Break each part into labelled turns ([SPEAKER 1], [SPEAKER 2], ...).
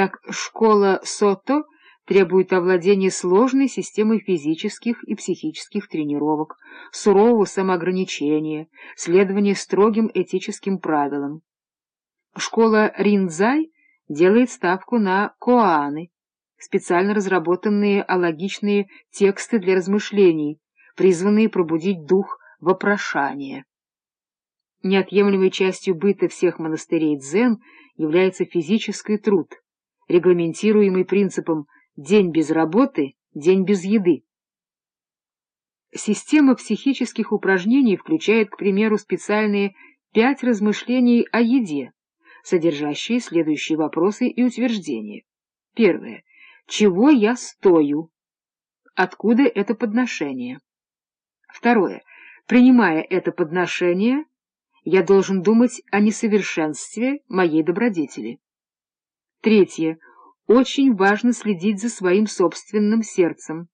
[SPEAKER 1] Так школа Сото требует овладения сложной системой физических и психических тренировок, сурового самоограничения, следования строгим этическим правилам. Школа Ринзай делает ставку на коаны, специально разработанные алогичные тексты для размышлений, призванные пробудить дух вопрошания. Неотъемлемой частью быта всех монастырей дзен является физический труд, регламентируемый принципом «день без работы, день без еды». Система психических упражнений включает, к примеру, специальные пять размышлений о еде, содержащие следующие вопросы и утверждения. Первое. Чего я стою? Откуда это подношение? Второе. Принимая это подношение, я должен думать о несовершенстве моей добродетели. Третье. Очень важно следить за своим собственным сердцем,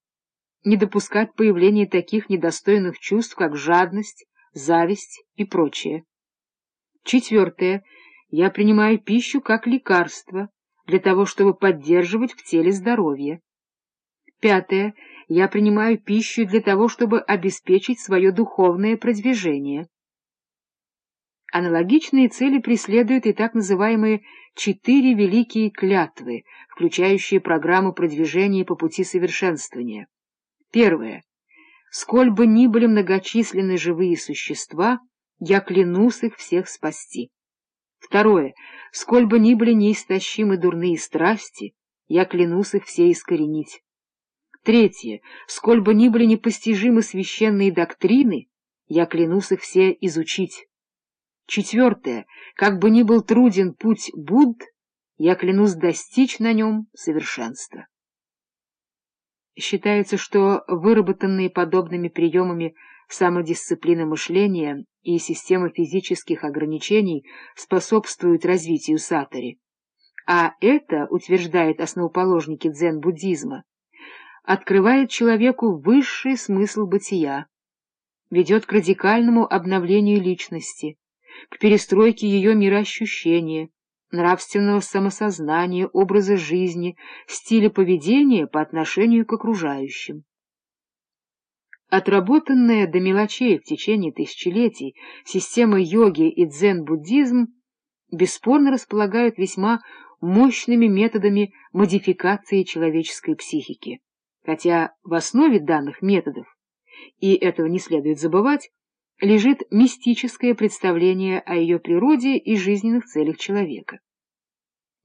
[SPEAKER 1] не допускать появления таких недостойных чувств, как жадность, зависть и прочее. Четвертое. Я принимаю пищу как лекарство для того, чтобы поддерживать в теле здоровье. Пятое. Я принимаю пищу для того, чтобы обеспечить свое духовное продвижение. Аналогичные цели преследуют и так называемые «четыре великие клятвы», включающие программу продвижения по пути совершенствования. Первое. Сколь бы ни были многочисленны живые существа, я клянусь их всех спасти. Второе. Сколь бы ни были неистощимы дурные страсти, я клянусь их все искоренить. Третье. Сколь бы ни были непостижимы священные доктрины, я клянусь их все изучить. Четвертое. Как бы ни был труден путь Будд, я клянусь достичь на нем совершенства. Считается, что выработанные подобными приемами самодисциплина мышления и система физических ограничений способствуют развитию сатори. А это, утверждает основоположники дзен-буддизма, открывает человеку высший смысл бытия, ведет к радикальному обновлению личности, к перестройке ее мироощущения, нравственного самосознания, образа жизни, стиля поведения по отношению к окружающим. Отработанная до мелочей в течение тысячелетий система йоги и дзен-буддизм бесспорно располагают весьма мощными методами модификации человеческой психики, хотя в основе данных методов, и этого не следует забывать, лежит мистическое представление о ее природе и жизненных целях человека.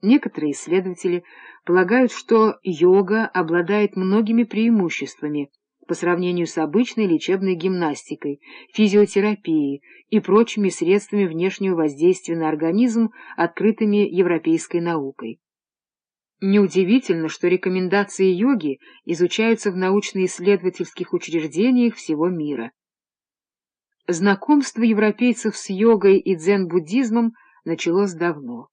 [SPEAKER 1] Некоторые исследователи полагают, что йога обладает многими преимуществами по сравнению с обычной лечебной гимнастикой, физиотерапией и прочими средствами внешнего воздействия на организм, открытыми европейской наукой. Неудивительно, что рекомендации йоги изучаются в научно-исследовательских учреждениях всего мира. Знакомство европейцев с йогой и дзен-буддизмом началось давно.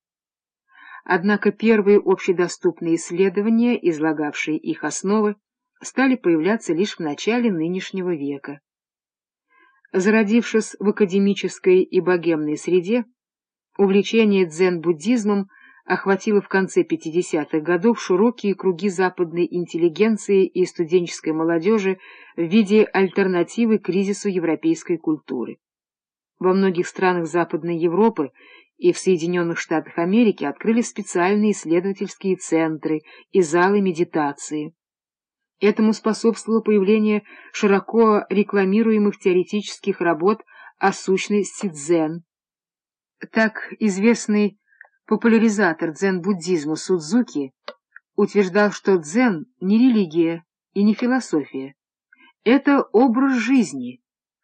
[SPEAKER 1] Однако первые общедоступные исследования, излагавшие их основы, стали появляться лишь в начале нынешнего века. Зародившись в академической и богемной среде, увлечение дзен-буддизмом охватило в конце 50-х годов широкие круги западной интеллигенции и студенческой молодежи в виде альтернативы кризису европейской культуры. Во многих странах Западной Европы и в Соединенных Штатах Америки открылись специальные исследовательские центры и залы медитации. Этому способствовало появление широко рекламируемых теоретических работ о сущности дзен. Так известный популяризатор дзен-буддизма Судзуки утверждал, что дзен не религия и не философия. Это образ жизни,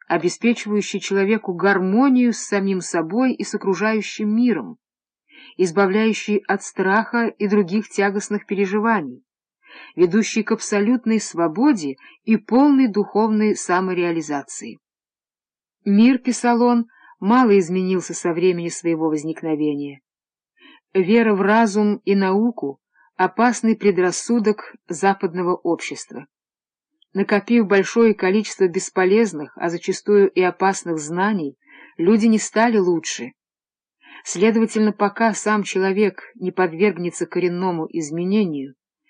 [SPEAKER 1] обеспечивающий человеку гармонию с самим собой и с окружающим миром, избавляющий от страха и других тягостных переживаний, ведущий к абсолютной свободе и полной духовной самореализации. Мир, писал он, мало изменился со времени своего возникновения. Вера в разум и науку — опасный предрассудок западного общества. Накопив большое количество бесполезных, а зачастую и опасных знаний, люди не стали лучше. Следовательно, пока сам человек не подвергнется коренному изменению,